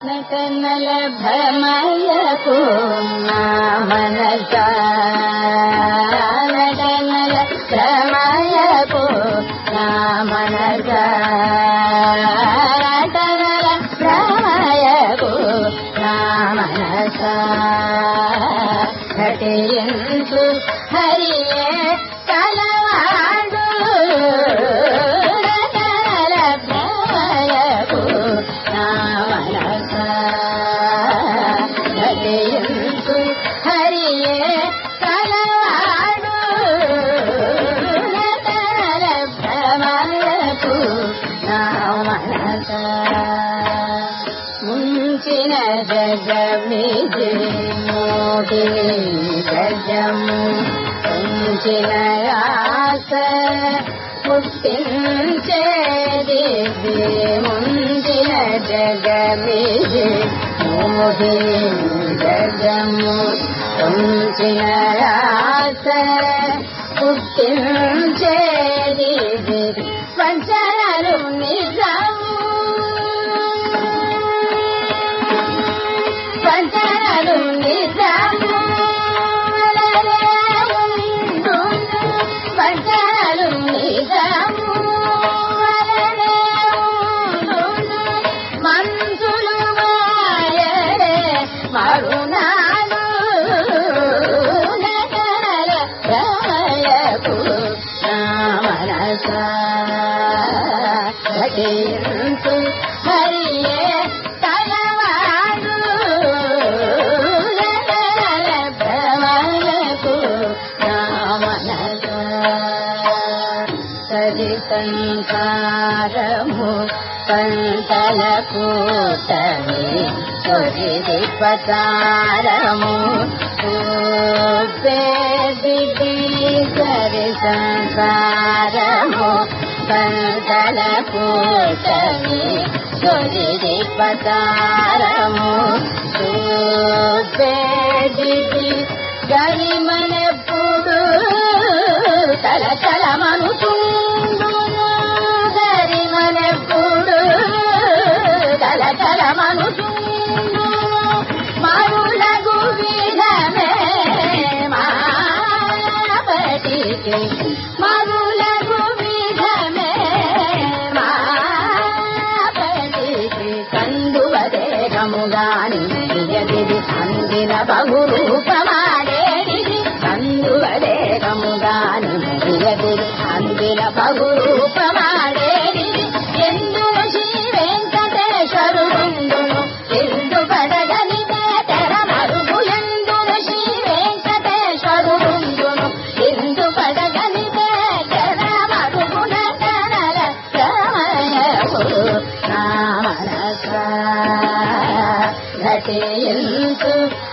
నటనల భ్రమయకు నా మనస నటనల భ్రమయకు నా మనస నటనల భ్రమయకు నా మనస నటించు హరియే కలవాణ ముంచిన జగమిది మోహిని గజము ముంచిన ఆస పుట్టించేది ముంచిన జగమిది మోహిని గజము ముంచిన ఆస పుట్టించేది మనస హరియే తలవాడు నగర భ్రమలకు సరి సంసారము పతారము పేదికి సంసారము పంటల కూటమి తొలిది పతారము పేదికి గరిమనెప్పుడు తల తల కందువదేగముగాని నియదిది అందిన బహురూపమాడేది కందువదేగముగాని నియదిది అందిన బహురూపమాడేది మనస ఘటించు హరియే